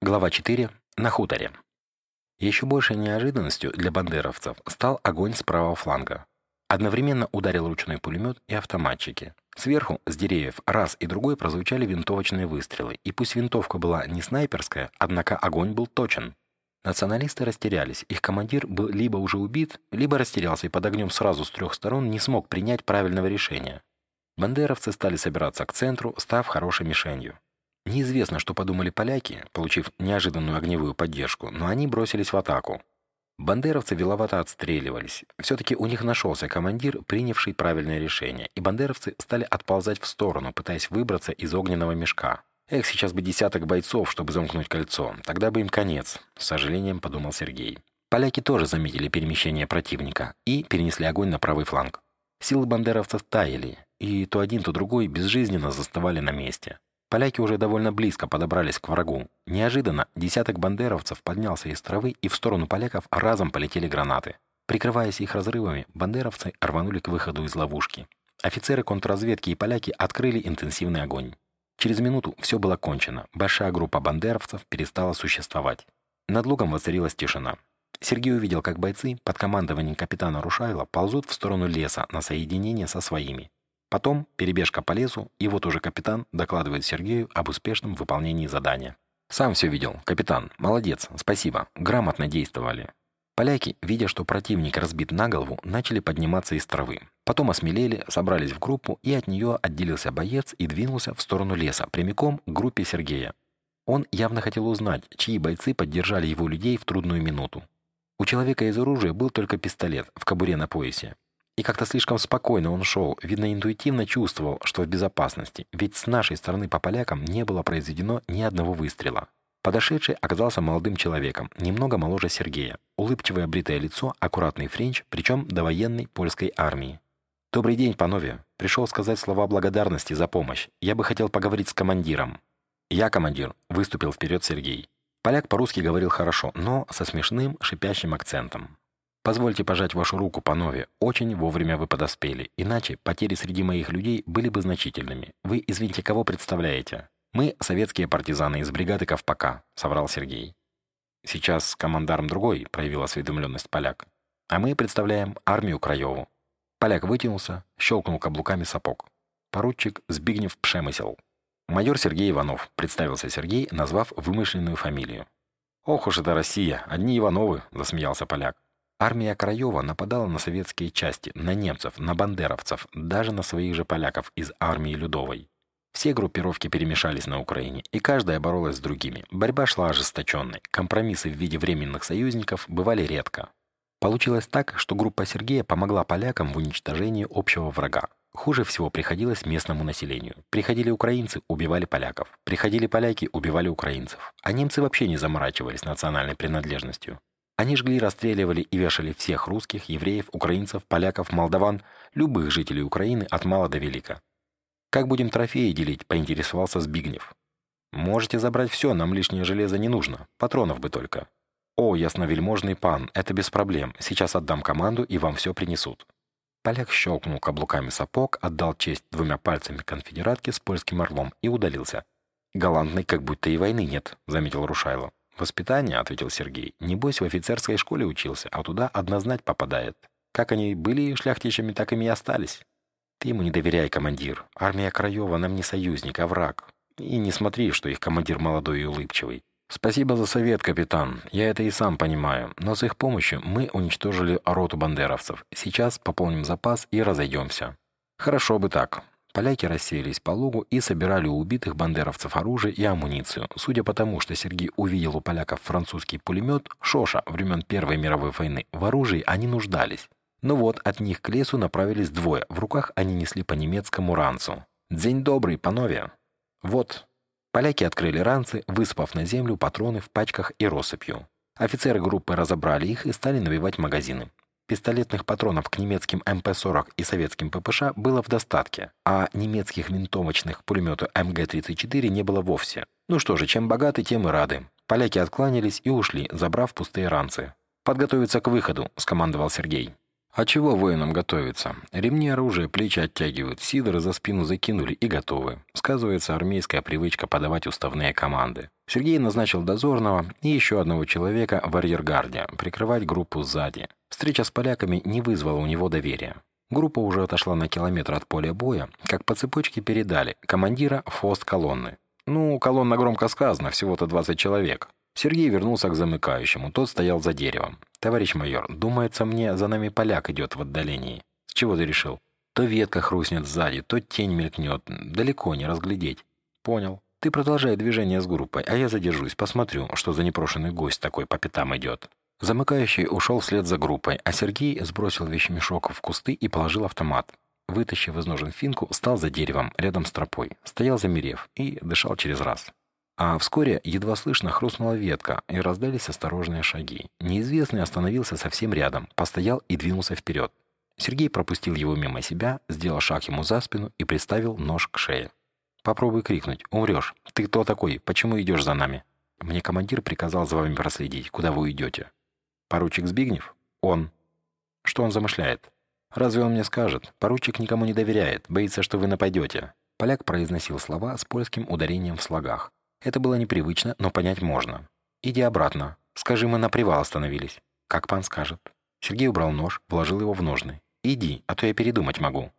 Глава 4. На хуторе. Еще большей неожиданностью для бандеровцев стал огонь с правого фланга. Одновременно ударил ручной пулемет и автоматчики. Сверху, с деревьев, раз и другой прозвучали винтовочные выстрелы, и пусть винтовка была не снайперская, однако огонь был точен. Националисты растерялись, их командир был либо уже убит, либо растерялся и под огнем сразу с трех сторон не смог принять правильного решения. Бандеровцы стали собираться к центру, став хорошей мишенью. Неизвестно, что подумали поляки, получив неожиданную огневую поддержку, но они бросились в атаку. Бандеровцы виловато отстреливались. Все-таки у них нашелся командир, принявший правильное решение, и бандеровцы стали отползать в сторону, пытаясь выбраться из огненного мешка. Эх, сейчас бы десяток бойцов, чтобы замкнуть кольцо. Тогда бы им конец, с сожалением подумал Сергей. Поляки тоже заметили перемещение противника и перенесли огонь на правый фланг. Силы бандеровцев таяли, и то один, то другой безжизненно заставали на месте. Поляки уже довольно близко подобрались к врагу. Неожиданно десяток бандеровцев поднялся из травы, и в сторону поляков разом полетели гранаты. Прикрываясь их разрывами, бандеровцы рванули к выходу из ловушки. Офицеры контрразведки и поляки открыли интенсивный огонь. Через минуту все было кончено. Большая группа бандеровцев перестала существовать. Над лугом воцарилась тишина. Сергей увидел, как бойцы под командованием капитана Рушайла ползут в сторону леса на соединение со своими. Потом перебежка по лесу, и вот уже капитан докладывает Сергею об успешном выполнении задания. «Сам все видел. Капитан. Молодец. Спасибо. Грамотно действовали». Поляки, видя, что противник разбит на голову, начали подниматься из травы. Потом осмелели, собрались в группу, и от нее отделился боец и двинулся в сторону леса, прямиком к группе Сергея. Он явно хотел узнать, чьи бойцы поддержали его людей в трудную минуту. У человека из оружия был только пистолет в кобуре на поясе. И как-то слишком спокойно он шел, видно, интуитивно чувствовал, что в безопасности, ведь с нашей стороны по полякам не было произведено ни одного выстрела. Подошедший оказался молодым человеком, немного моложе Сергея. Улыбчивое бритое лицо, аккуратный френч, причем до военной польской армии. «Добрый день, панове. Пришел сказать слова благодарности за помощь. Я бы хотел поговорить с командиром». «Я командир», — выступил вперед Сергей. Поляк по-русски говорил хорошо, но со смешным, шипящим акцентом. Позвольте пожать вашу руку, панове. Очень вовремя вы подоспели. Иначе потери среди моих людей были бы значительными. Вы, извините, кого представляете? Мы советские партизаны из бригады Ковпака, соврал Сергей. Сейчас командарм другой, проявил осведомленность поляк. А мы представляем армию Краеву. Поляк вытянулся, щелкнул каблуками сапог. Поручик Збигнев Пшемысел. Майор Сергей Иванов, представился Сергей, назвав вымышленную фамилию. «Ох уж это Россия, одни Ивановы!» – засмеялся поляк. Армия Краева нападала на советские части, на немцев, на бандеровцев, даже на своих же поляков из армии Людовой. Все группировки перемешались на Украине, и каждая боролась с другими. Борьба шла ожесточенной. Компромиссы в виде временных союзников бывали редко. Получилось так, что группа Сергея помогла полякам в уничтожении общего врага. Хуже всего приходилось местному населению. Приходили украинцы, убивали поляков. Приходили поляки, убивали украинцев. А немцы вообще не заморачивались национальной принадлежностью. Они жгли, расстреливали и вешали всех русских, евреев, украинцев, поляков, молдаван, любых жителей Украины от мала до велика. «Как будем трофеи делить?» – поинтересовался Збигнев. «Можете забрать все, нам лишнее железо не нужно. Патронов бы только». «О, ясновельможный пан, это без проблем. Сейчас отдам команду, и вам все принесут». Поляк щелкнул каблуками сапог, отдал честь двумя пальцами конфедератке с польским орлом и удалился. «Галантный, как будто и войны нет», — заметил Рушайло. «Воспитание», — ответил Сергей. «Небось, в офицерской школе учился, а туда однознать попадает. Как они были шляхтичами, так ими и остались». «Ты ему не доверяй, командир. Армия Краева нам не союзник, а враг. И не смотри, что их командир молодой и улыбчивый. Спасибо за совет, капитан. Я это и сам понимаю. Но с их помощью мы уничтожили роту бандеровцев. Сейчас пополним запас и разойдемся». «Хорошо бы так. Поляки расселись по лугу и собирали у убитых бандеровцев оружие и амуницию. Судя по тому, что Сергей увидел у поляков французский пулемет «Шоша» времен Первой мировой войны, в оружии они нуждались. Но вот от них к лесу направились двое. В руках они несли по немецкому ранцу. «День добрый, панове!» «Вот». Поляки открыли ранцы, высыпав на землю патроны в пачках и россыпью. Офицеры группы разобрали их и стали набивать магазины. Пистолетных патронов к немецким МП-40 и советским ППШ было в достатке, а немецких винтовочных пулеметов МГ-34 не было вовсе. Ну что же, чем богаты, тем и рады. Поляки откланялись и ушли, забрав пустые ранцы. «Подготовиться к выходу», — скомандовал Сергей. А чего воинам готовиться? Ремни оружия, плечи оттягивают, сидоры за спину закинули и готовы. Сказывается армейская привычка подавать уставные команды. Сергей назначил дозорного и еще одного человека в арьергарде, прикрывать группу сзади. Встреча с поляками не вызвала у него доверия. Группа уже отошла на километр от поля боя, как по цепочке передали командира фост колонны. Ну, колонна громко сказано, всего-то 20 человек. Сергей вернулся к замыкающему, тот стоял за деревом. «Товарищ майор, думается мне, за нами поляк идет в отдалении. С чего ты решил? То ветка хрустнет сзади, то тень мелькнет. Далеко не разглядеть». «Понял. Ты продолжай движение с группой, а я задержусь, посмотрю, что за непрошенный гость такой по пятам идет». Замыкающий ушел вслед за группой, а Сергей сбросил вещмешок в кусты и положил автомат. Вытащив из ножен финку, стал за деревом, рядом с тропой. Стоял замерев и дышал через раз. А вскоре едва слышно хрустнула ветка, и раздались осторожные шаги. Неизвестный остановился совсем рядом, постоял и двинулся вперед. Сергей пропустил его мимо себя, сделал шаг ему за спину и приставил нож к шее. «Попробуй крикнуть. Умрешь. Ты кто такой? Почему идешь за нами?» «Мне командир приказал за вами проследить. Куда вы уйдете?» «Поручик Збигнев?» «Он». «Что он замышляет?» «Разве он мне скажет? Поручик никому не доверяет, боится, что вы нападете». Поляк произносил слова с польским ударением в слогах. Это было непривычно, но понять можно. «Иди обратно. Скажи, мы на привал остановились». «Как пан скажет». Сергей убрал нож, вложил его в ножны. «Иди, а то я передумать могу».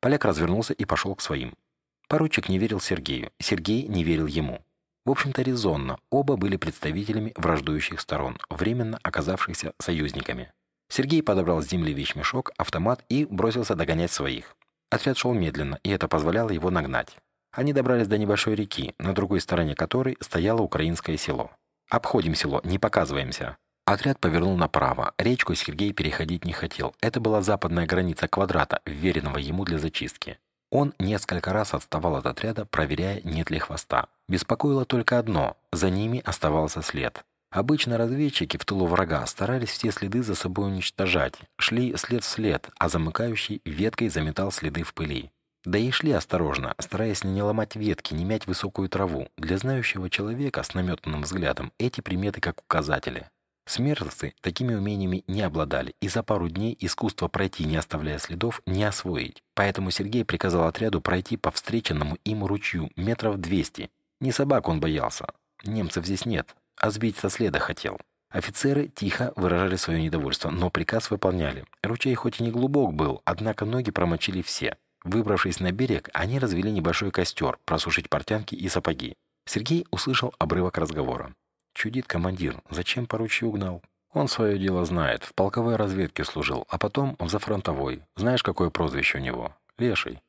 Поляк развернулся и пошел к своим. Поручик не верил Сергею, Сергей не верил ему. В общем-то, резонно, оба были представителями враждующих сторон, временно оказавшихся союзниками. Сергей подобрал с земли вещмешок, автомат и бросился догонять своих. Отряд шел медленно, и это позволяло его нагнать. Они добрались до небольшой реки, на другой стороне которой стояло украинское село. «Обходим село, не показываемся». Отряд повернул направо. Речку Сергей переходить не хотел. Это была западная граница квадрата, вверенного ему для зачистки. Он несколько раз отставал от отряда, проверяя, нет ли хвоста. Беспокоило только одно – за ними оставался след. Обычно разведчики в тылу врага старались все следы за собой уничтожать, шли след в след, а замыкающий веткой заметал следы в пыли. Да и шли осторожно, стараясь не ломать ветки, не мять высокую траву. Для знающего человека с наметанным взглядом эти приметы как указатели. Смертцы такими умениями не обладали, и за пару дней искусство пройти, не оставляя следов, не освоить. Поэтому Сергей приказал отряду пройти по встреченному им ручью метров 200. Не собак он боялся. Немцев здесь нет, а сбить со следа хотел. Офицеры тихо выражали свое недовольство, но приказ выполняли. Ручей хоть и не глубок был, однако ноги промочили все. Выбравшись на берег, они развели небольшой костер, просушить портянки и сапоги. Сергей услышал обрывок разговора. «Чудит командир. Зачем поручи угнал?» «Он свое дело знает. В полковой разведке служил, а потом в зафронтовой. Знаешь, какое прозвище у него? Леший».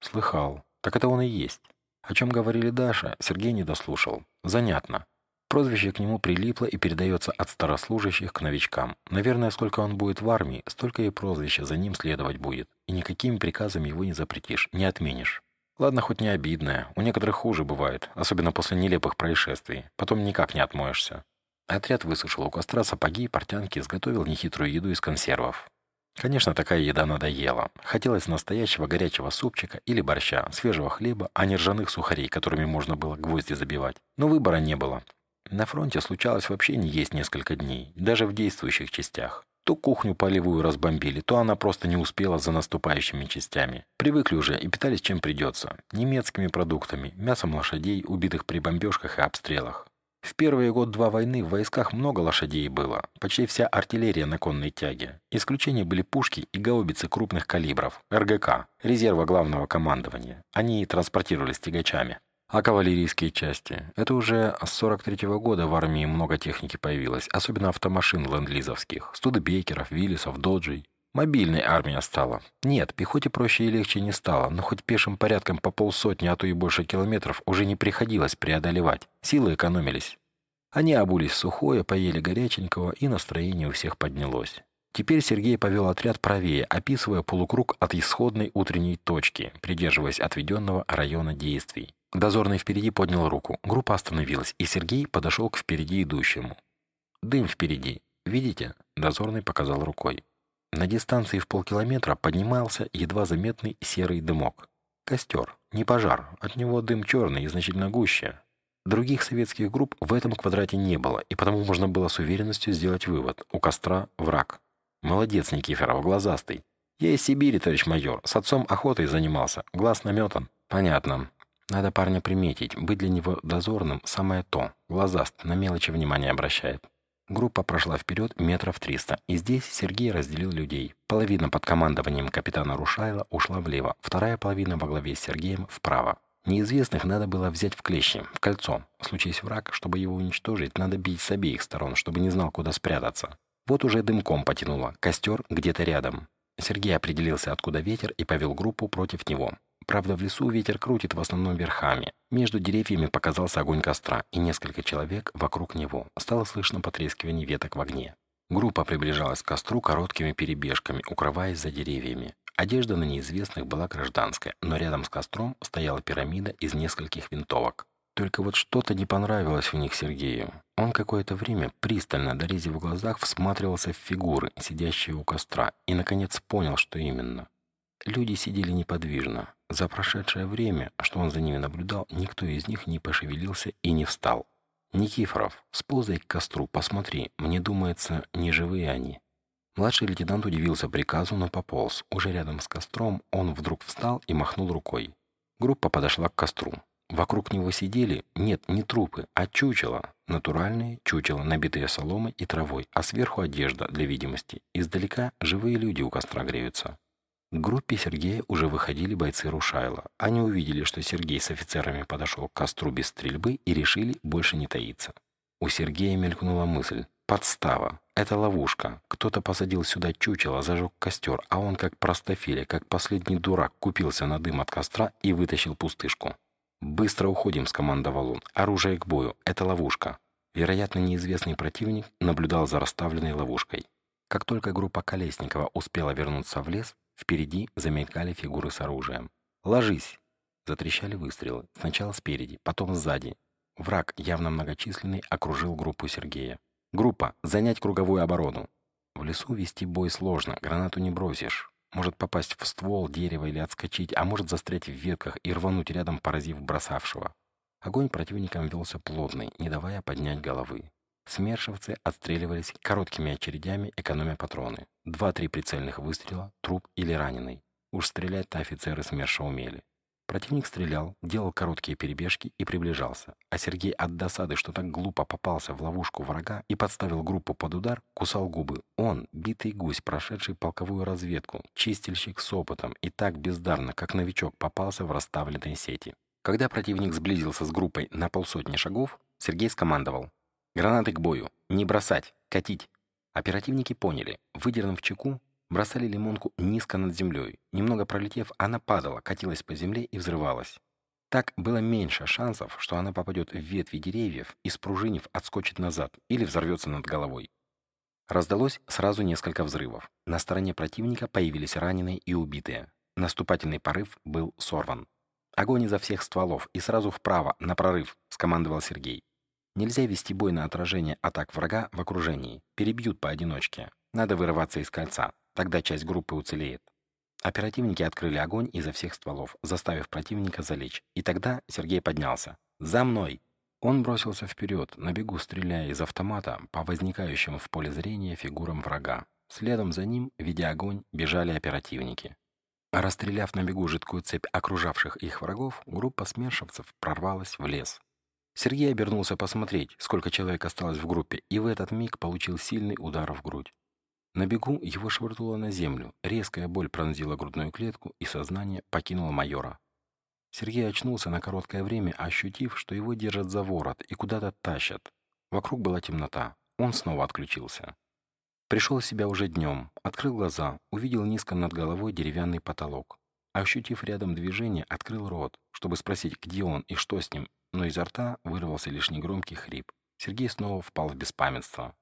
«Слыхал. Так это он и есть». О чем говорили Даша, Сергей не дослушал. «Занятно. Прозвище к нему прилипло и передается от старослужащих к новичкам. Наверное, сколько он будет в армии, столько и прозвище за ним следовать будет. И никакими приказами его не запретишь, не отменишь. Ладно, хоть не обидное. У некоторых хуже бывает, особенно после нелепых происшествий. Потом никак не отмоешься. Отряд высушил у костра сапоги и портянки, изготовил нехитрую еду из консервов. Конечно, такая еда надоела. Хотелось настоящего горячего супчика или борща, свежего хлеба, а не ржаных сухарей, которыми можно было гвозди забивать. Но выбора не было. На фронте случалось вообще не есть несколько дней, даже в действующих частях. То кухню полевую разбомбили, то она просто не успела за наступающими частями. Привыкли уже и питались чем придется. Немецкими продуктами, мясом лошадей, убитых при бомбежках и обстрелах. В первые год-два войны в войсках много лошадей было, почти вся артиллерия на конной тяге. Исключения были пушки и гаубицы крупных калибров, РГК, резерва главного командования. Они транспортировались тягачами. А кавалерийские части? Это уже с 43 -го года в армии много техники появилось, особенно автомашин ленд-лизовских, студебекеров, виллисов, доджей. Мобильной армия стала. Нет, пехоте проще и легче не стало, но хоть пешим порядком по полсотни, а то и больше километров уже не приходилось преодолевать. Силы экономились. Они обулись сухое, поели горяченького, и настроение у всех поднялось. Теперь Сергей повел отряд правее, описывая полукруг от исходной утренней точки, придерживаясь отведенного района действий. Дозорный впереди поднял руку. Группа остановилась, и Сергей подошел к впереди идущему. «Дым впереди. Видите?» Дозорный показал рукой. На дистанции в полкилометра поднимался едва заметный серый дымок. Костер, не пожар, от него дым черный и значительно гуще. Других советских групп в этом квадрате не было, и потому можно было с уверенностью сделать вывод – у костра враг. Молодец, Никифоров, глазастый. Я из Сибири, товарищ майор. С отцом охотой занимался. Глаз наметан. Понятно. Надо парня приметить. Быть для него дозорным – самое то. Глазаст, на мелочи внимание обращает. Группа прошла вперед метров триста, и здесь Сергей разделил людей. Половина под командованием капитана Рушайла ушла влево, вторая половина во главе с Сергеем вправо. Неизвестных надо было взять в клещи, в кольцо. Случись враг, чтобы его уничтожить, надо бить с обеих сторон, чтобы не знал, куда спрятаться. Вот уже дымком потянуло, костер где-то рядом. Сергей определился, откуда ветер, и повел группу против него. Правда, в лесу ветер крутит в основном верхами. Между деревьями показался огонь костра, и несколько человек вокруг него. Стало слышно потрескивание веток в огне. Группа приближалась к костру короткими перебежками, укрываясь за деревьями. Одежда на неизвестных была гражданская, но рядом с костром стояла пирамида из нескольких винтовок. Только вот что-то не понравилось в них Сергею. Он какое-то время, пристально дорезив в глазах, всматривался в фигуры, сидящие у костра, и, наконец, понял, что именно. Люди сидели неподвижно. За прошедшее время, что он за ними наблюдал, никто из них не пошевелился и не встал. «Никифоров, сползай к костру, посмотри, мне думается, не живые они». Младший лейтенант удивился приказу, но пополз. Уже рядом с костром он вдруг встал и махнул рукой. Группа подошла к костру. Вокруг него сидели, нет, не трупы, а чучела. Натуральные чучела, набитые соломой и травой, а сверху одежда для видимости. Издалека живые люди у костра греются. К группе Сергея уже выходили бойцы Рушайла. Они увидели, что Сергей с офицерами подошел к костру без стрельбы и решили больше не таиться. У Сергея мелькнула мысль. Подстава. Это ловушка. Кто-то посадил сюда чучело, зажег костер, а он как простофиля, как последний дурак, купился на дым от костра и вытащил пустышку. «Быстро уходим», — скомандовал он. «Оружие к бою. Это ловушка». Вероятно, неизвестный противник наблюдал за расставленной ловушкой. Как только группа Колесникова успела вернуться в лес, Впереди замелькали фигуры с оружием. «Ложись!» Затрещали выстрелы. Сначала спереди, потом сзади. Враг, явно многочисленный, окружил группу Сергея. «Группа! Занять круговую оборону!» В лесу вести бой сложно, гранату не бросишь. Может попасть в ствол, дерево или отскочить, а может застрять в ветках и рвануть рядом, поразив бросавшего. Огонь противникам велся плотный, не давая поднять головы. Смершевцы отстреливались короткими очередями, экономя патроны. Два-три прицельных выстрела, труп или раненый. Уж стрелять-то офицеры СМЕРШа умели. Противник стрелял, делал короткие перебежки и приближался. А Сергей от досады, что так глупо попался в ловушку врага и подставил группу под удар, кусал губы. Он, битый гусь, прошедший полковую разведку, чистильщик с опытом, и так бездарно, как новичок, попался в расставленные сети. Когда противник сблизился с группой на полсотни шагов, Сергей скомандовал Гранаты к бою. Не бросать. Катить. Оперативники поняли. Выдернув чеку, бросали лимонку низко над землей. Немного пролетев, она падала, катилась по земле и взрывалась. Так было меньше шансов, что она попадет в ветви деревьев и, спружинив, отскочит назад или взорвется над головой. Раздалось сразу несколько взрывов. На стороне противника появились раненые и убитые. Наступательный порыв был сорван. «Огонь изо всех стволов и сразу вправо, на прорыв», — скомандовал Сергей. Нельзя вести бой на отражение атак врага в окружении. Перебьют поодиночке. Надо вырываться из кольца. Тогда часть группы уцелеет. Оперативники открыли огонь изо всех стволов, заставив противника залечь. И тогда Сергей поднялся. «За мной!» Он бросился вперед, на бегу стреляя из автомата по возникающим в поле зрения фигурам врага. Следом за ним, ведя огонь, бежали оперативники. Расстреляв на бегу жидкую цепь окружавших их врагов, группа смершевцев прорвалась в лес. Сергей обернулся посмотреть, сколько человек осталось в группе, и в этот миг получил сильный удар в грудь. На бегу его швырнуло на землю, резкая боль пронзила грудную клетку, и сознание покинуло майора. Сергей очнулся на короткое время, ощутив, что его держат за ворот и куда-то тащат. Вокруг была темнота. Он снова отключился. Пришел в себя уже днем, открыл глаза, увидел низко над головой деревянный потолок. Ощутив рядом движение, открыл рот, чтобы спросить, где он и что с ним, но изо рта вырвался лишь негромкий хрип. Сергей снова впал в беспамятство.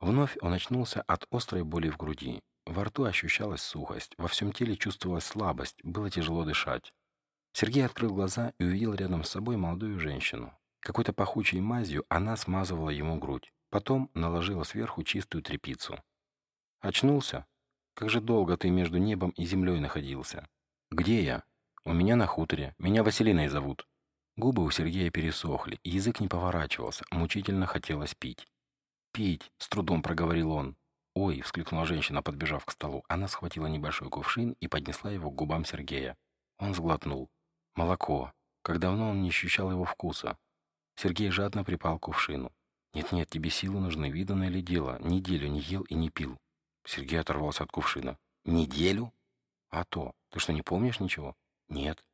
Вновь он очнулся от острой боли в груди. Во рту ощущалась сухость, во всем теле чувствовалась слабость, было тяжело дышать. Сергей открыл глаза и увидел рядом с собой молодую женщину. Какой-то пахучей мазью она смазывала ему грудь, потом наложила сверху чистую тряпицу. «Очнулся? Как же долго ты между небом и землей находился?» «Где я?» «У меня на хуторе. Меня Василиной зовут». Губы у Сергея пересохли, язык не поворачивался, мучительно хотелось пить. «Пить!» — с трудом проговорил он. «Ой!» — вскликнула женщина, подбежав к столу. Она схватила небольшой кувшин и поднесла его к губам Сергея. Он сглотнул. Молоко. Как давно он не ощущал его вкуса. Сергей жадно припал к кувшину. «Нет-нет, тебе силы нужны, видано ли дело. Неделю не ел и не пил». Сергей оторвался от кувшина. «Неделю?» «А то. Ты что, не помнишь ничего?» «Нет.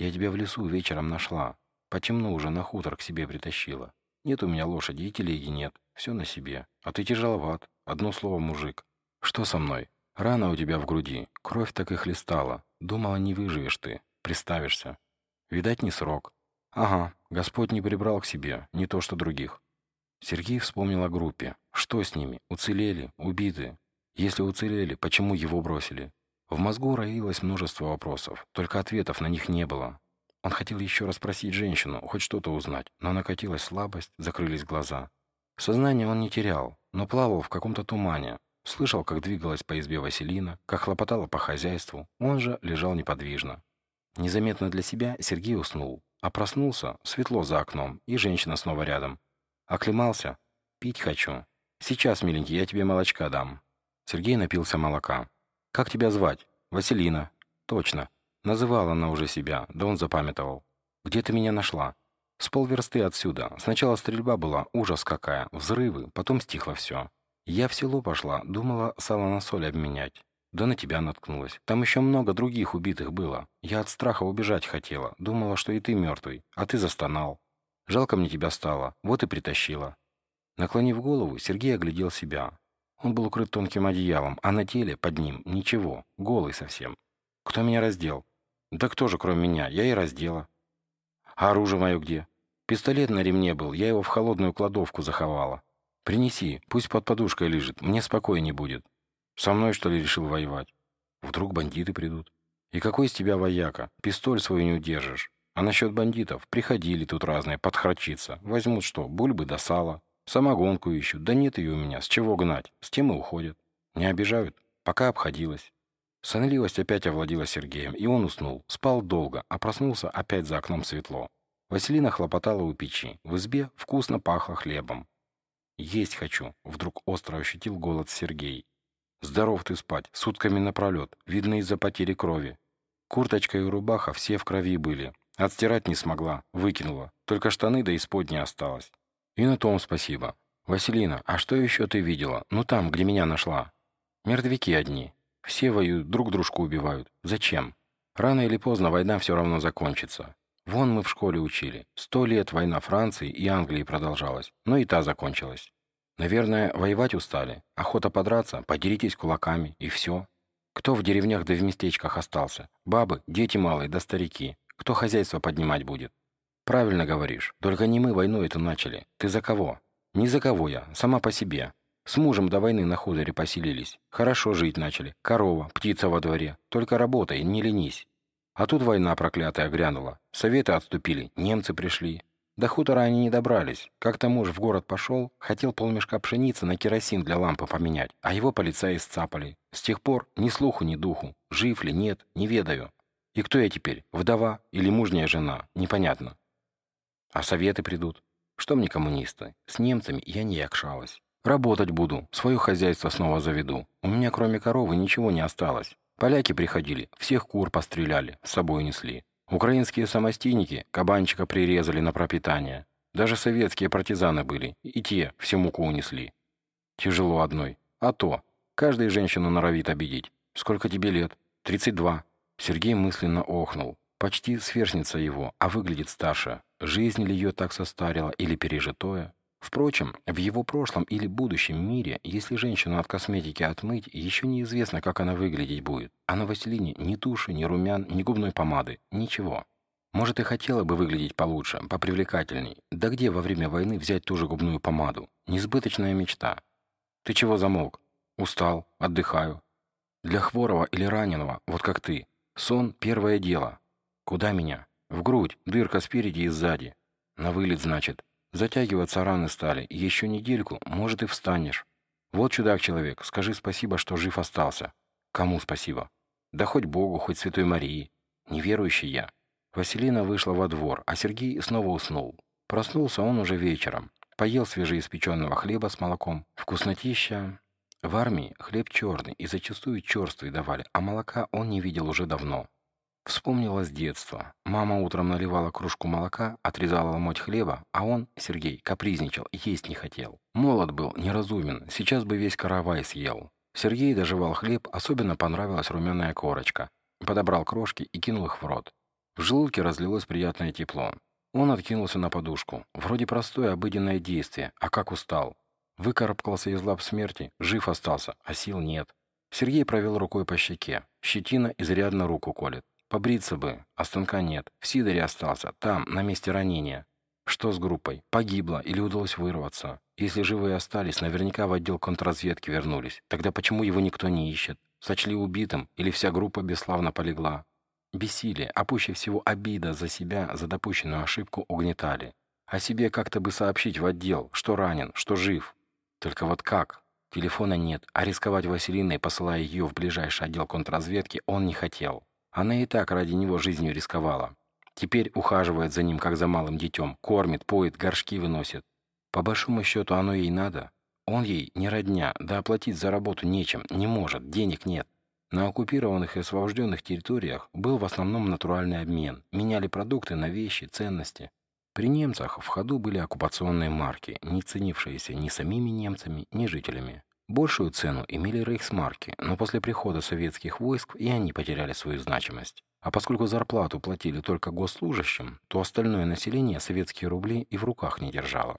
Я тебя в лесу вечером нашла. Потемно уже на хутор к себе притащила. Нет у меня лошади и телеги нет. Все на себе. А ты тяжеловат. Одно слово мужик. Что со мной? Рана у тебя в груди. Кровь так и хлестала. Думала, не выживешь ты. Приставишься. Видать, не срок. Ага, Господь не прибрал к себе, не то что других. Сергей вспомнил о группе. Что с ними? Уцелели? Убиты? Если уцелели, почему его бросили? В мозгу роилось множество вопросов, только ответов на них не было. Он хотел еще раз спросить женщину, хоть что-то узнать, но накатилась слабость, закрылись глаза. Сознание он не терял, но плавал в каком-то тумане. Слышал, как двигалась по избе Василина, как хлопотала по хозяйству. Он же лежал неподвижно. Незаметно для себя Сергей уснул, а проснулся, светло за окном, и женщина снова рядом. Оклемался. «Пить хочу. Сейчас, миленький, я тебе молочка дам». Сергей напился молока. «Как тебя звать?» «Василина». «Точно. Называла она уже себя, да он запамятовал. «Где ты меня нашла?» «С полверсты отсюда. Сначала стрельба была, ужас какая, взрывы, потом стихло все. Я в село пошла, думала сало на соль обменять. Да на тебя наткнулась. Там еще много других убитых было. Я от страха убежать хотела, думала, что и ты мертвый, а ты застонал. Жалко мне тебя стало, вот и притащила». Наклонив голову, Сергей оглядел себя. Он был укрыт тонким одеялом, а на теле, под ним, ничего, голый совсем. «Кто меня раздел?» «Да кто же, кроме меня? Я и раздела». «А оружие мое где?» «Пистолет на ремне был, я его в холодную кладовку заховала». «Принеси, пусть под подушкой лежит, мне спокойнее будет». «Со мной, что ли, решил воевать?» «Вдруг бандиты придут?» «И какой из тебя вояка? Пистоль свою не удержишь. А насчет бандитов? Приходили тут разные, подхрачиться. Возьмут что, бульбы да сала. Самогонку ищут. Да нет ее у меня, с чего гнать? С тем и уходят. Не обижают? Пока обходилась». Сонливость опять овладела Сергеем, и он уснул. Спал долго, а проснулся опять за окном светло. Василина хлопотала у печи. В избе вкусно пахло хлебом. «Есть хочу», — вдруг остро ощутил голод Сергей. «Здоров ты спать, сутками напролет, видно из-за потери крови. Курточка и рубаха все в крови были. Отстирать не смогла, выкинула. Только штаны да исподнее осталось. И на том спасибо. Василина, а что еще ты видела? Ну там, где меня нашла. Мертвяки одни. Все воюют, друг дружку убивают. Зачем? Рано или поздно война все равно закончится. Вон мы в школе учили. Сто лет война Франции и Англии продолжалась, но и та закончилась. Наверное, воевать устали. Охота подраться, подеритесь кулаками, и все. Кто в деревнях да в местечках остался? Бабы, дети малые да старики. Кто хозяйство поднимать будет? Правильно говоришь. Только не мы войну эту начали. Ты за кого? Не за кого я, сама по себе. С мужем до войны на хуторе поселились. Хорошо жить начали. Корова, птица во дворе. Только работай, не ленись. А тут война проклятая грянула. Советы отступили, немцы пришли. До хутора они не добрались. Как-то муж в город пошел, хотел полмешка пшеницы на керосин для лампы поменять, а его полицаи сцапали. С тех пор ни слуху, ни духу. Жив ли, нет, не ведаю. И кто я теперь, вдова или мужняя жена, непонятно. А советы придут. Что мне коммунисты? С немцами я не якшалась. Работать буду, свое хозяйство снова заведу. У меня кроме коровы ничего не осталось. Поляки приходили, всех кур постреляли, с собой несли. Украинские самостийники кабанчика прирезали на пропитание. Даже советские партизаны были, и те всю муку унесли. Тяжело одной. А то. Каждая женщину норовит обидеть. Сколько тебе лет? Тридцать два. Сергей мысленно охнул. Почти сверстница его, а выглядит старше. Жизнь ли ее так состарила или пережитое? Впрочем, в его прошлом или будущем мире, если женщину от косметики отмыть, еще неизвестно, как она выглядеть будет. А на Василине ни туши, ни румян, ни губной помады. Ничего. Может, и хотела бы выглядеть получше, попривлекательней. Да где во время войны взять ту же губную помаду? Несбыточная мечта. Ты чего замолк? Устал, отдыхаю. Для хворого или раненого, вот как ты, сон – первое дело. Куда меня? В грудь, дырка спереди и сзади. На вылет, значит. Затягиваться раны стали, еще недельку, может, и встанешь. Вот чудак-человек, скажи спасибо, что жив остался. Кому спасибо? Да хоть Богу, хоть Святой Марии. Неверующий я. Василина вышла во двор, а Сергей снова уснул. Проснулся он уже вечером. Поел свежеиспеченного хлеба с молоком. Вкуснотища. В армии хлеб черный и зачастую черствый давали, а молока он не видел уже давно. Вспомнилось детство. Мама утром наливала кружку молока, отрезала ломоть хлеба, а он, Сергей, капризничал, есть не хотел. Молод был, неразумен, сейчас бы весь каравай съел. Сергей доживал хлеб, особенно понравилась румяная корочка. Подобрал крошки и кинул их в рот. В желудке разлилось приятное тепло. Он откинулся на подушку. Вроде простое обыденное действие, а как устал. Выкарабкался из лап смерти, жив остался, а сил нет. Сергей провел рукой по щеке. Щетина изрядно руку колет. Побриться бы, а станка нет. В Сидоре остался, там, на месте ранения. Что с группой? Погибла или удалось вырваться? Если живые остались, наверняка в отдел контрразведки вернулись. Тогда почему его никто не ищет? Сочли убитым или вся группа бесславно полегла? Бессилие, а пуще всего обида за себя, за допущенную ошибку угнетали. О себе как-то бы сообщить в отдел, что ранен, что жив. Только вот как? Телефона нет, а рисковать Василиной, посылая ее в ближайший отдел контрразведки, он не хотел. Она и так ради него жизнью рисковала. Теперь ухаживает за ним, как за малым детем, кормит, поет, горшки выносит. По большому счету оно ей надо. Он ей не родня, да оплатить за работу нечем, не может, денег нет. На оккупированных и освобожденных территориях был в основном натуральный обмен. Меняли продукты на вещи, ценности. При немцах в ходу были оккупационные марки, не ценившиеся ни самими немцами, ни жителями. Большую цену имели рейхсмарки, но после прихода советских войск и они потеряли свою значимость. А поскольку зарплату платили только госслужащим, то остальное население советские рубли и в руках не держало.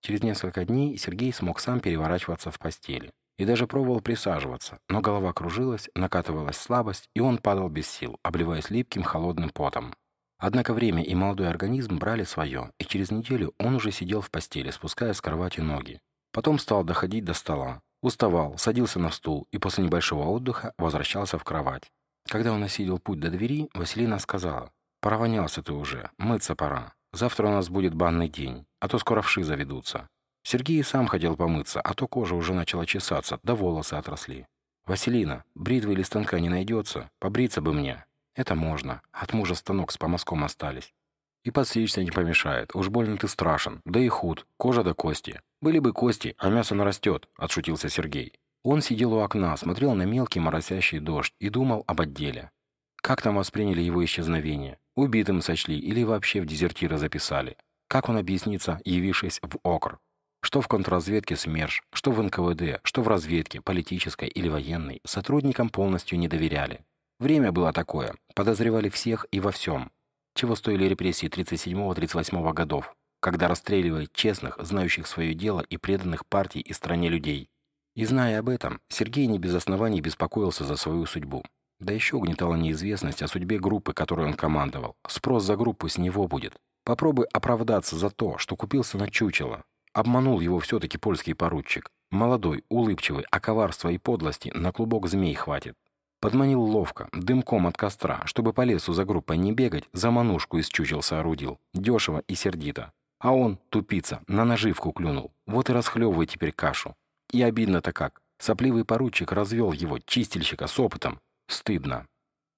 Через несколько дней Сергей смог сам переворачиваться в постели. И даже пробовал присаживаться, но голова кружилась, накатывалась слабость, и он падал без сил, обливаясь липким холодным потом. Однако время и молодой организм брали свое, и через неделю он уже сидел в постели, спуская с кровати ноги. Потом стал доходить до стола, Уставал, садился на стул и после небольшого отдыха возвращался в кровать. Когда он осилил путь до двери, Василина сказала, «Провонялся ты уже, мыться пора. Завтра у нас будет банный день, а то скоро вши заведутся». Сергей сам хотел помыться, а то кожа уже начала чесаться, да волосы отросли. «Василина, бритвы или станка не найдется? Побриться бы мне». «Это можно. От мужа станок с помазком остались». «И подсечься не помешает. Уж больно ты страшен. Да и худ. Кожа до кости. «Были бы кости, а мясо нарастет», — отшутился Сергей. Он сидел у окна, смотрел на мелкий моросящий дождь и думал об отделе. Как там восприняли его исчезновение? Убитым сочли или вообще в дезертира записали? Как он объяснится, явившись в ОКР? Что в контрразведке СМЕРШ, что в НКВД, что в разведке, политической или военной, сотрудникам полностью не доверяли. Время было такое, подозревали всех и во всем. Чего стоили репрессии 37-38 годов? когда расстреливает честных, знающих свое дело и преданных партии и стране людей. И зная об этом, Сергей не без оснований беспокоился за свою судьбу. Да еще угнетала неизвестность о судьбе группы, которой он командовал. Спрос за группу с него будет. Попробуй оправдаться за то, что купился на чучело. Обманул его все-таки польский поручик. Молодой, улыбчивый, а коварства и подлости на клубок змей хватит. Подманил ловко, дымком от костра, чтобы по лесу за группой не бегать, за манушку из чучел соорудил. Дешево и сердито. А он, тупица, на наживку клюнул. Вот и расхлебывает теперь кашу. И обидно-то как. Сопливый поручик развел его, чистильщика, с опытом. Стыдно.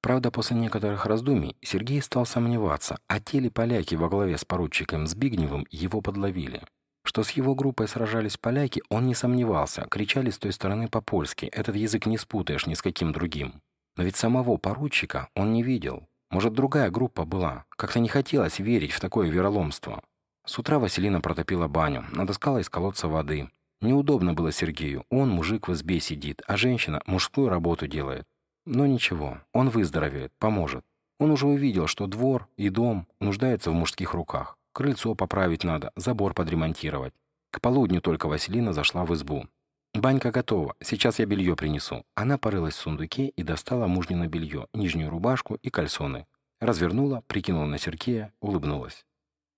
Правда, после некоторых раздумий Сергей стал сомневаться, а те ли поляки во главе с поручиком Збигневым его подловили. Что с его группой сражались поляки, он не сомневался, кричали с той стороны по-польски, этот язык не спутаешь ни с каким другим. Но ведь самого поручика он не видел. Может, другая группа была. Как-то не хотелось верить в такое вероломство. С утра Василина протопила баню, надоскала из колодца воды. Неудобно было Сергею, он мужик в избе сидит, а женщина мужскую работу делает. Но ничего, он выздоровеет, поможет. Он уже увидел, что двор и дом нуждаются в мужских руках. Крыльцо поправить надо, забор подремонтировать. К полудню только Василина зашла в избу. «Банька готова, сейчас я белье принесу». Она порылась в сундуке и достала мужнино белье, нижнюю рубашку и кальсоны. Развернула, прикинула на Сергея, улыбнулась.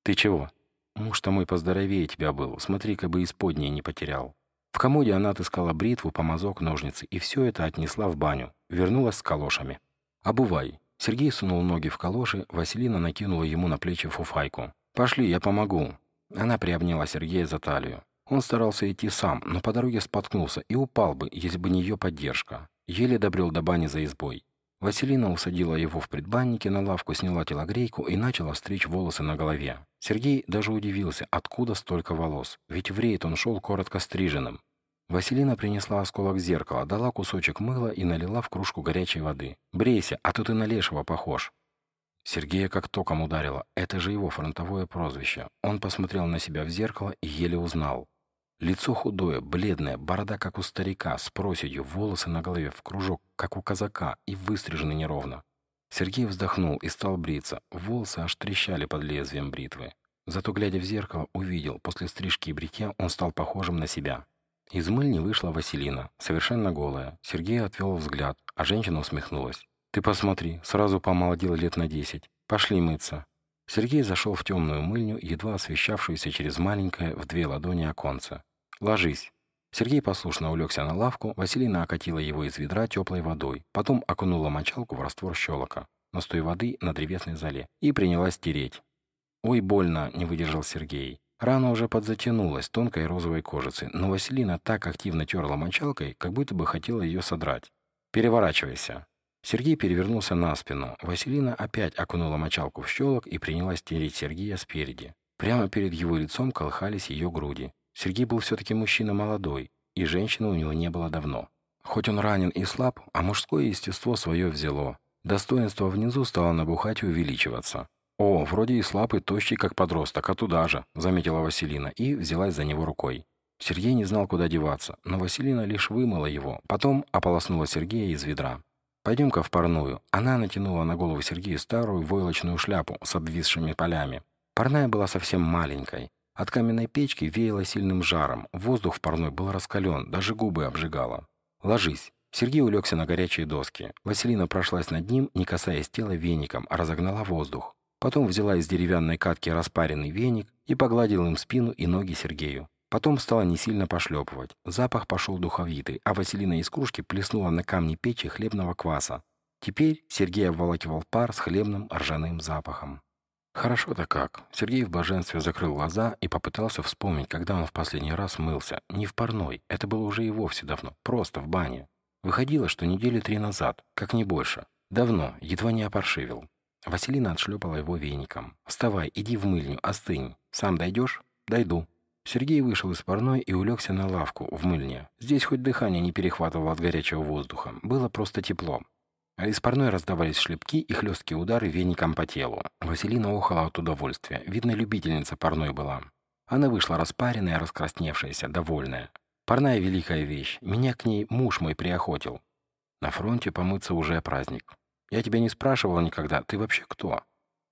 «Ты чего?» Муж-то мой поздоровее тебя был, смотри-ка бы исподнее не потерял. В комоде она отыскала бритву, помазок, ножницы, и все это отнесла в баню. Вернулась с калошами. «Обувай». Сергей сунул ноги в калоши, Василина накинула ему на плечи фуфайку. «Пошли, я помогу». Она приобняла Сергея за талию. Он старался идти сам, но по дороге споткнулся и упал бы, если бы не ее поддержка. Еле добрел до бани за избой. Василина усадила его в предбаннике на лавку, сняла телогрейку и начала стричь волосы на голове. Сергей даже удивился, откуда столько волос, ведь в рейд он шел коротко стриженным. Василина принесла осколок зеркала, дала кусочек мыла и налила в кружку горячей воды. «Брейся, а то ты на лешего похож». Сергея как током ударило. Это же его фронтовое прозвище. Он посмотрел на себя в зеркало и еле узнал. Лицо худое, бледное, борода, как у старика, с проседью, волосы на голове в кружок, как у казака, и выстрижены неровно. Сергей вздохнул и стал бриться. Волосы аж трещали под лезвием бритвы. Зато, глядя в зеркало, увидел, после стрижки и бритья он стал похожим на себя. Из мыльни вышла Василина, совершенно голая. Сергей отвел взгляд, а женщина усмехнулась. «Ты посмотри, сразу помолодел лет на десять. Пошли мыться». Сергей зашел в темную мыльню, едва освещавшуюся через маленькое в две ладони оконце. «Ложись». Сергей послушно улегся на лавку, Василина окатила его из ведра теплой водой, потом окунула мочалку в раствор щелока, настой воды на древесной зале, и принялась тереть. «Ой, больно!» — не выдержал Сергей. Рана уже подзатянулась тонкой розовой кожицей, но Василина так активно терла мочалкой, как будто бы хотела ее содрать. «Переворачивайся!» Сергей перевернулся на спину. Василина опять окунула мочалку в щелок и принялась тереть Сергея спереди. Прямо перед его лицом колыхались ее груди. Сергей был все-таки мужчина молодой, и женщины у него не было давно. Хоть он ранен и слаб, а мужское естество свое взяло. Достоинство внизу стало набухать и увеличиваться. «О, вроде и слаб, и тощий, как подросток, а туда же», — заметила Василина и взялась за него рукой. Сергей не знал, куда деваться, но Василина лишь вымыла его, потом ополоснула Сергея из ведра. «Пойдем-ка в парную». Она натянула на голову Сергея старую войлочную шляпу с обвисшими полями. Парная была совсем маленькой. От каменной печки веяло сильным жаром, воздух в парной был раскален, даже губы обжигало. «Ложись». Сергей улегся на горячие доски. Василина прошлась над ним, не касаясь тела веником, а разогнала воздух. Потом взяла из деревянной катки распаренный веник и погладила им спину и ноги Сергею. Потом стала не сильно пошлепывать. Запах пошел духовитый, а Василина из кружки плеснула на камни печи хлебного кваса. Теперь Сергей обволакивал пар с хлебным ржаным запахом. Хорошо-то как. Сергей в блаженстве закрыл глаза и попытался вспомнить, когда он в последний раз мылся. Не в парной, это было уже и вовсе давно, просто в бане. Выходило, что недели три назад, как не больше. Давно, едва не опоршивил. Василина отшлепала его веником. «Вставай, иди в мыльню, остынь. Сам дойдешь?» «Дойду». Сергей вышел из парной и улегся на лавку в мыльне. Здесь хоть дыхание не перехватывало от горячего воздуха. Было просто тепло. А из парной раздавались шлепки и хлесткие удары веником по телу. Василина охала от удовольствия. Видно, любительница парной была. Она вышла распаренная, раскрасневшаяся, довольная. Парная великая вещь. Меня к ней муж мой приохотил. На фронте помыться уже праздник. Я тебя не спрашивала никогда. Ты вообще кто?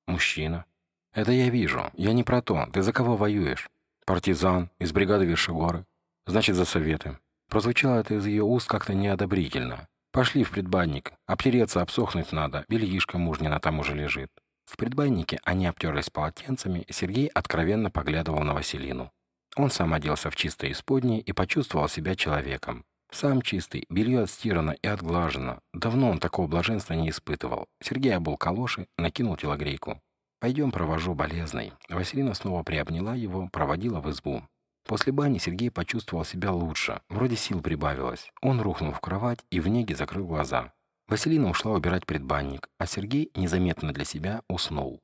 Мужчина. Это я вижу. Я не про то. Ты за кого воюешь? Партизан. Из бригады Вершигоры. Значит, за советы. Прозвучало это из ее уст как-то неодобрительно. Пошли в предбанник. Обтереться, обсохнуть надо. Бельишко мужнина там уже лежит. В предбаннике они обтерлись полотенцами, Сергей откровенно поглядывал на Василину. Он сам оделся в чистое исподнее и почувствовал себя человеком. Сам чистый, белье отстирано и отглажено. Давно он такого блаженства не испытывал. Сергей обул калоши, накинул телогрейку. «Пойдем, провожу болезный». Василина снова приобняла его, проводила в избу. После бани Сергей почувствовал себя лучше, вроде сил прибавилось. Он рухнул в кровать и в неге закрыл глаза. Василина ушла убирать предбанник, а Сергей незаметно для себя уснул.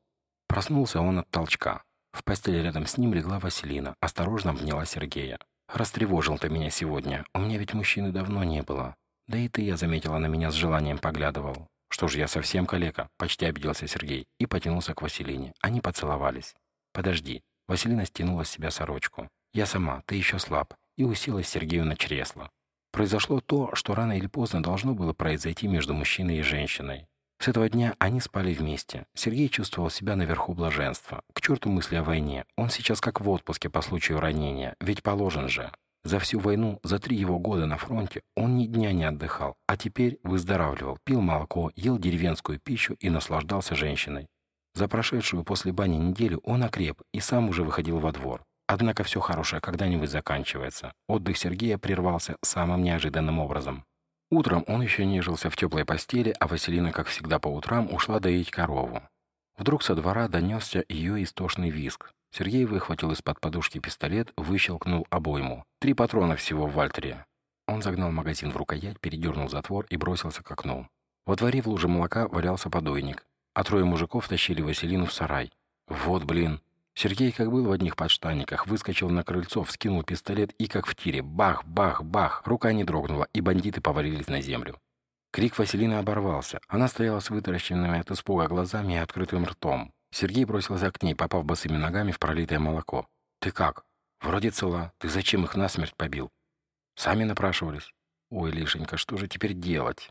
Проснулся он от толчка. В постели рядом с ним легла Василина, осторожно обняла Сергея. «Растревожил ты меня сегодня. У меня ведь мужчины давно не было. Да и ты, я заметила, на меня с желанием поглядывал. Что ж, я совсем калека», — почти обиделся Сергей и потянулся к Василине. Они поцеловались. «Подожди». Василина стянула с себя сорочку. «Я сама, ты еще слаб», и уселась Сергею на чресло. Произошло то, что рано или поздно должно было произойти между мужчиной и женщиной. С этого дня они спали вместе. Сергей чувствовал себя наверху блаженства. К черту мысли о войне. Он сейчас как в отпуске по случаю ранения. Ведь положен же. За всю войну, за три его года на фронте, он ни дня не отдыхал, а теперь выздоравливал, пил молоко, ел деревенскую пищу и наслаждался женщиной. За прошедшую после бани неделю он окреп и сам уже выходил во двор. Однако все хорошее когда-нибудь заканчивается. Отдых Сергея прервался самым неожиданным образом. Утром он еще нежился в теплой постели, а Василина, как всегда по утрам, ушла доить корову. Вдруг со двора донесся ее истошный визг. Сергей выхватил из-под подушки пистолет, выщелкнул обойму. Три патрона всего в Вальтере. Он загнал магазин в рукоять, передернул затвор и бросился к окну. Во дворе в луже молока валялся подойник, а трое мужиков тащили Василину в сарай. «Вот блин!» Сергей, как был в одних подштанниках, выскочил на крыльцо, вскинул пистолет и, как в тире, бах, бах, бах, рука не дрогнула, и бандиты повалились на землю. Крик Василины оборвался. Она стояла с вытаращенными от испуга глазами и открытым ртом. Сергей бросился к ней, попав босыми ногами в пролитое молоко. «Ты как?» «Вроде цела. Ты зачем их насмерть побил?» «Сами напрашивались». «Ой, Лишенька, что же теперь делать?»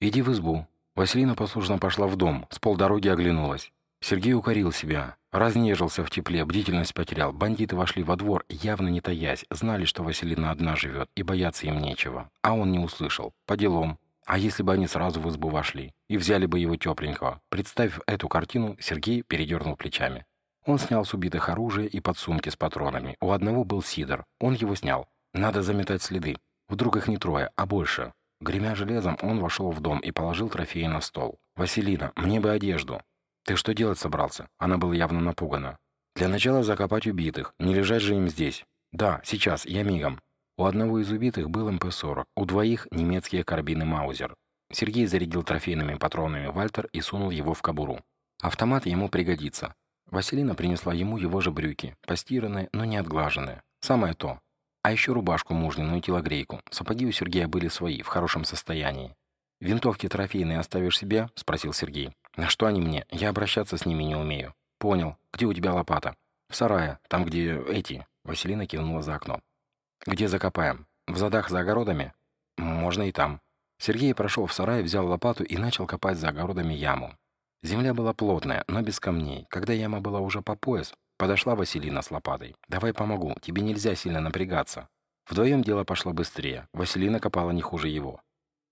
«Иди в избу». Василина послушно пошла в дом, с полдороги оглянулась. Сергей укорил себя. Разнежился в тепле, бдительность потерял. Бандиты вошли во двор, явно не таясь, знали, что Василина одна живет, и бояться им нечего. А он не услышал. По делам. А если бы они сразу в избу вошли и взяли бы его тепленького? Представив эту картину, Сергей передернул плечами. Он снял с убитых оружие и подсумки с патронами. У одного был сидор. Он его снял. Надо заметать следы. Вдруг их не трое, а больше. Гремя железом, он вошел в дом и положил трофеи на стол. «Василина, мне бы одежду». «Ты что делать собрался?» Она была явно напугана. «Для начала закопать убитых. Не лежать же им здесь». «Да, сейчас, я мигом». У одного из убитых был МП-40, у двоих — немецкие карабины «Маузер». Сергей зарядил трофейными патронами Вальтер и сунул его в кобуру. Автомат ему пригодится. Василина принесла ему его же брюки, постиранные, но не отглаженные. Самое то. А еще рубашку мужниную и телогрейку. Сапоги у Сергея были свои, в хорошем состоянии. «Винтовки трофейные оставишь себе?» — спросил Сергей. «На что они мне? Я обращаться с ними не умею». «Понял. Где у тебя лопата?» «В сарае. Там, где эти...» Василина кивнула за окно. «Где закопаем? В задах за огородами?» «Можно и там». Сергей прошел в сарай, взял лопату и начал копать за огородами яму. Земля была плотная, но без камней. Когда яма была уже по пояс, подошла Василина с лопатой. «Давай помогу, тебе нельзя сильно напрягаться». Вдвоем дело пошло быстрее. Василина копала не хуже его.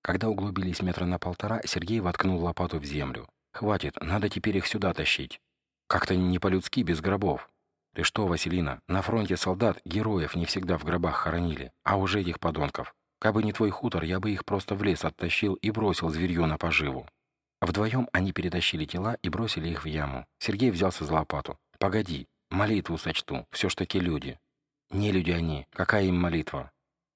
Когда углубились метра на полтора, Сергей воткнул лопату в землю. «Хватит, надо теперь их сюда тащить. Как-то не по-людски, без гробов». «Ты что, Василина, на фронте солдат, героев не всегда в гробах хоронили, а уже этих подонков. Кабы не твой хутор, я бы их просто в лес оттащил и бросил зверью на поживу». Вдвоем они перетащили тела и бросили их в яму. Сергей взялся за лопату. «Погоди, молитву сочту, все ж таки люди». «Не люди они, какая им молитва?»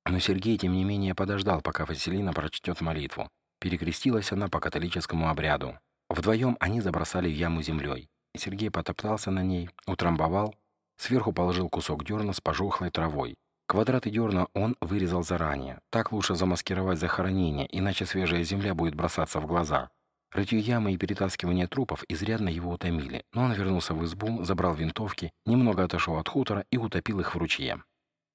Но Сергей, тем не менее, подождал, пока Василина прочтет молитву. Перекрестилась она по католическому обряду. Вдвоем они забросали яму землей. Сергей потоптался на ней, утрамбовал, сверху положил кусок дерна с пожухлой травой. Квадраты дерна он вырезал заранее. Так лучше замаскировать захоронение, иначе свежая земля будет бросаться в глаза. Рытье ямы и перетаскивание трупов изрядно его утомили, но он вернулся в избу, забрал винтовки, немного отошел от хутора и утопил их в ручье.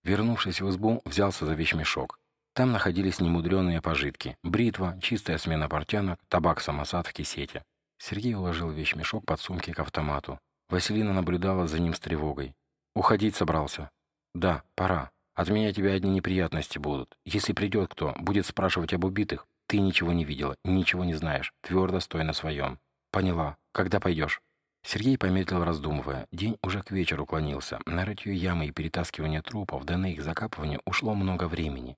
Вернувшись в избу, взялся за вещмешок. Там находились немудреные пожитки. Бритва, чистая смена портянок, табак-самосад в кисете. Сергей уложил вещмешок под сумки к автомату. Василина наблюдала за ним с тревогой. «Уходить собрался?» «Да, пора. От меня тебе одни неприятности будут. Если придет кто, будет спрашивать об убитых. Ты ничего не видела, ничего не знаешь. Твердо стой на своем». «Поняла. Когда пойдешь?» Сергей помедлил, раздумывая. День уже к вечеру клонился. На рытье ямы и перетаскивание трупов, да на их закапывание ушло много времени.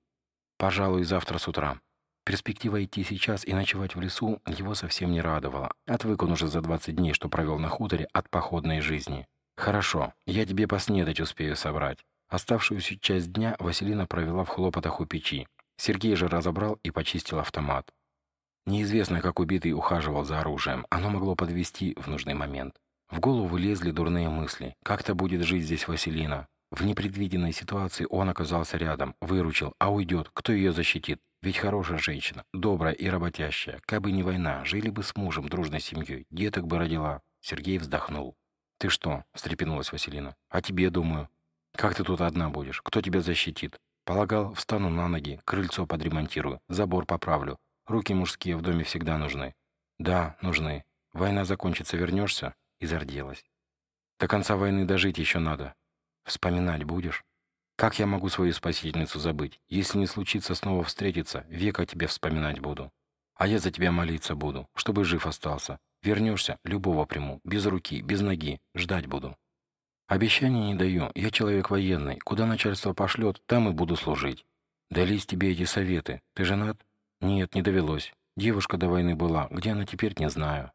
Пожалуй, завтра с утра. Перспектива идти сейчас и ночевать в лесу его совсем не радовала. Отвык он уже за 20 дней, что провел на хуторе от походной жизни. «Хорошо, я тебе поснедать успею собрать». Оставшуюся часть дня Василина провела в хлопотах у печи. Сергей же разобрал и почистил автомат. Неизвестно, как убитый ухаживал за оружием. Оно могло подвести в нужный момент. В голову лезли дурные мысли. Как-то будет жить здесь Василина. В непредвиденной ситуации он оказался рядом, выручил, а уйдет, кто ее защитит? Ведь хорошая женщина, добрая и работящая. Кабы не война, жили бы с мужем, дружной семьей, деток бы родила. Сергей вздохнул. «Ты что?» — встрепенулась Василина. «А тебе, думаю. Как ты тут одна будешь? Кто тебя защитит?» Полагал, встану на ноги, крыльцо подремонтирую, забор поправлю, Руки мужские в доме всегда нужны. Да, нужны. Война закончится, вернешься? И зарделась. До конца войны дожить еще надо. Вспоминать будешь? Как я могу свою спасительницу забыть? Если не случится снова встретиться, века тебе вспоминать буду. А я за тебя молиться буду, чтобы жив остался. Вернешься, любого приму, без руки, без ноги, ждать буду. Обещаний не даю, я человек военный. Куда начальство пошлет, там и буду служить. Дались тебе эти советы. Ты женат? «Нет, не довелось. Девушка до войны была. Где она теперь, не знаю».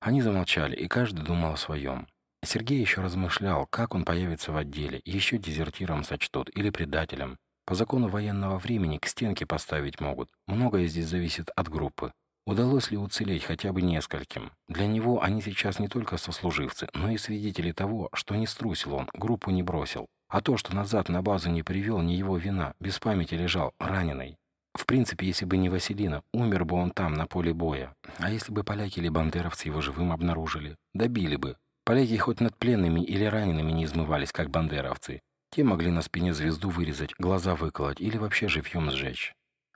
Они замолчали, и каждый думал о своем. Сергей еще размышлял, как он появится в отделе, еще дезертиром сочтут или предателем. По закону военного времени к стенке поставить могут. Многое здесь зависит от группы. Удалось ли уцелеть хотя бы нескольким? Для него они сейчас не только сослуживцы, но и свидетели того, что не струсил он, группу не бросил. А то, что назад на базу не привел, не его вина, без памяти лежал, раненый. В принципе, если бы не Василина, умер бы он там, на поле боя. А если бы поляки или бандеровцы его живым обнаружили? Добили бы. Поляки хоть над пленными или ранеными не измывались, как бандеровцы. Те могли на спине звезду вырезать, глаза выколоть или вообще живьем сжечь.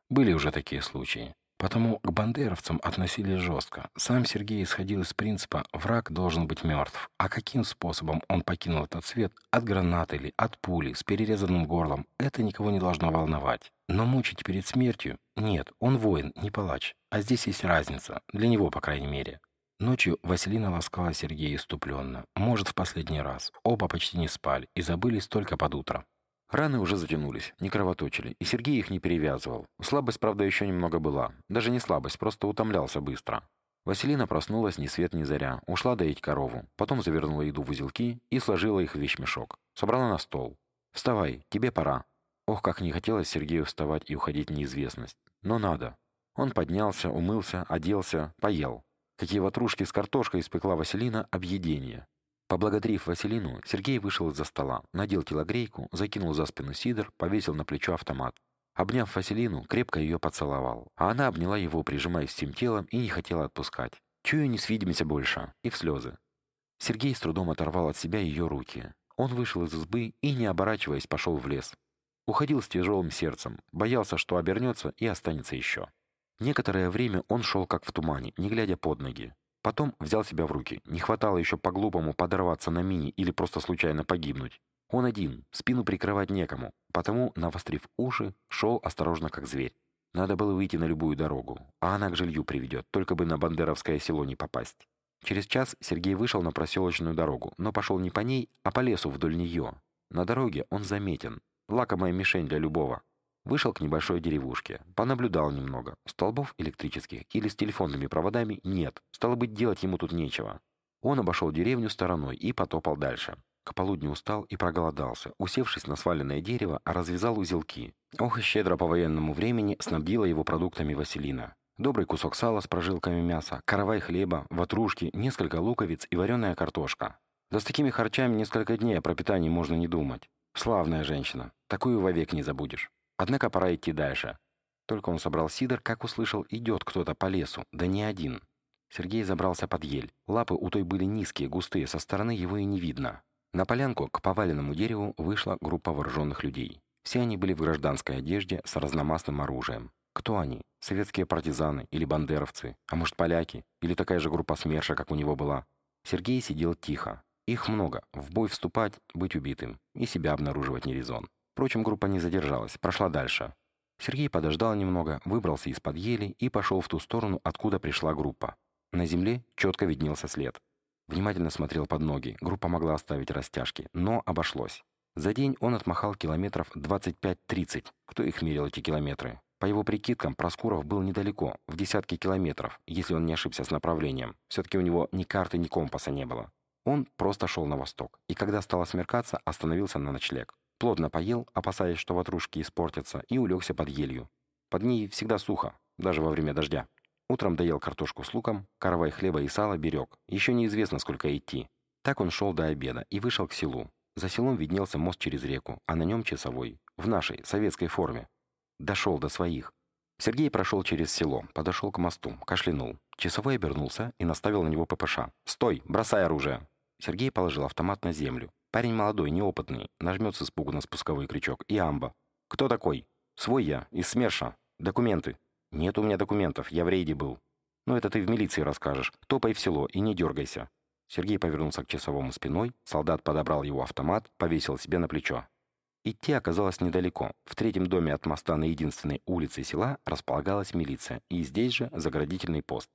Были уже такие случаи. Потому к бандеровцам относились жестко. Сам Сергей исходил из принципа «враг должен быть мертв». А каким способом он покинул этот свет, от гранаты или от пули, с перерезанным горлом, это никого не должно волновать. Но мучить перед смертью? Нет, он воин, не палач. А здесь есть разница, для него, по крайней мере. Ночью Василина ласкала Сергея иступленно. Может, в последний раз. Оба почти не спали и забылись только под утро. Раны уже затянулись, не кровоточили, и Сергей их не перевязывал. Слабость, правда, еще немного была. Даже не слабость, просто утомлялся быстро. Василина проснулась ни свет ни заря, ушла доить корову, потом завернула еду в узелки и сложила их в вещмешок. Собрала на стол. «Вставай, тебе пора». Ох, как не хотелось Сергею вставать и уходить в неизвестность. Но надо. Он поднялся, умылся, оделся, поел. Какие ватрушки с картошкой испекла Василина – объедение. Поблагодарив Василину, Сергей вышел из-за стола, надел телогрейку, закинул за спину сидор, повесил на плечо автомат. Обняв Василину, крепко ее поцеловал, а она обняла его, прижимаясь всем телом, и не хотела отпускать. «Чую, не свидимся больше!» И в слезы. Сергей с трудом оторвал от себя ее руки. Он вышел из избы и, не оборачиваясь, пошел в лес. Уходил с тяжелым сердцем, боялся, что обернется и останется еще. Некоторое время он шел как в тумане, не глядя под ноги. Потом взял себя в руки. Не хватало еще по-глупому подорваться на мини или просто случайно погибнуть. Он один, спину прикрывать некому, потому, навострив уши, шел осторожно, как зверь. Надо было выйти на любую дорогу, а она к жилью приведет, только бы на Бандеровское село не попасть. Через час Сергей вышел на проселочную дорогу, но пошел не по ней, а по лесу вдоль нее. На дороге он заметен. Лакомая мишень для любого. Вышел к небольшой деревушке. Понаблюдал немного. Столбов электрических или с телефонными проводами нет. Стало быть, делать ему тут нечего. Он обошел деревню стороной и потопал дальше. К полудню устал и проголодался. Усевшись на сваленное дерево, развязал узелки. Ох и щедро по военному времени снабдила его продуктами Василина. Добрый кусок сала с прожилками мяса, каравай хлеба, ватрушки, несколько луковиц и вареная картошка. Да с такими харчами несколько дней о пропитании можно не думать. Славная женщина. Такую вовек не забудешь. Однако пора идти дальше. Только он собрал сидор, как услышал, идет кто-то по лесу, да не один. Сергей забрался под ель. Лапы у той были низкие, густые, со стороны его и не видно. На полянку к поваленному дереву вышла группа вооруженных людей. Все они были в гражданской одежде с разномастным оружием. Кто они? Советские партизаны или бандеровцы? А может, поляки? Или такая же группа СМЕРШа, как у него была? Сергей сидел тихо. Их много. В бой вступать, быть убитым. И себя обнаруживать не резон. Впрочем, группа не задержалась, прошла дальше. Сергей подождал немного, выбрался из-под ели и пошел в ту сторону, откуда пришла группа. На земле четко виднелся след. Внимательно смотрел под ноги, группа могла оставить растяжки, но обошлось. За день он отмахал километров 25-30. Кто их мерил, эти километры? По его прикидкам, Проскуров был недалеко, в десятки километров, если он не ошибся с направлением. Все-таки у него ни карты, ни компаса не было. Он просто шел на восток, и когда стало смеркаться, остановился на ночлег. Плотно поел, опасаясь, что ватрушки испортятся, и улегся под елью. Под ней всегда сухо, даже во время дождя. Утром доел картошку с луком, каравай хлеба и сала берег. Еще неизвестно, сколько идти. Так он шел до обеда и вышел к селу. За селом виднелся мост через реку, а на нем часовой. В нашей, советской форме. Дошел до своих. Сергей прошел через село, подошел к мосту, кашлянул. Часовой обернулся и наставил на него ППШ. «Стой! Бросай оружие!» Сергей положил автомат на землю. Парень молодой, неопытный, нажмет с испугу на спусковой крючок. И амба. «Кто такой?» «Свой я, из СМЕРШа. Документы». «Нет у меня документов, я в рейде был». «Ну это ты в милиции расскажешь. Топай в село и не дергайся». Сергей повернулся к часовому спиной, солдат подобрал его автомат, повесил себе на плечо. Идти оказалось недалеко. В третьем доме от моста на единственной улице села располагалась милиция, и здесь же заградительный пост.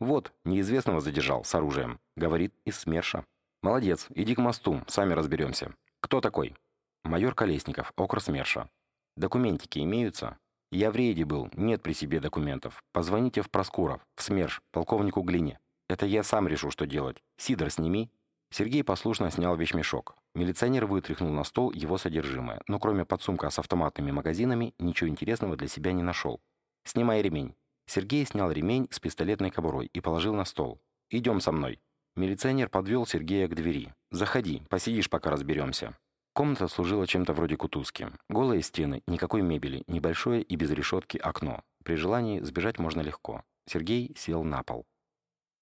«Вот, неизвестного задержал с оружием», — говорит из СМЕРШа. «Молодец, иди к мосту, сами разберемся. Кто такой?» «Майор Колесников, окрус МЕРШа». «Документики имеются?» «Я в рейде был, нет при себе документов. Позвоните в Проскуров, в СМЕРШ, полковнику Глине. Это я сам решу, что делать. Сидор сними». Сергей послушно снял вещмешок. Милиционер вытряхнул на стол его содержимое, но кроме подсумка с автоматными магазинами ничего интересного для себя не нашел. «Снимай ремень». Сергей снял ремень с пистолетной кобурой и положил на стол. «Идем со мной». Милиционер подвел Сергея к двери. «Заходи, посидишь, пока разберемся». Комната служила чем-то вроде кутузки. Голые стены, никакой мебели, небольшое и без решетки окно. При желании сбежать можно легко. Сергей сел на пол.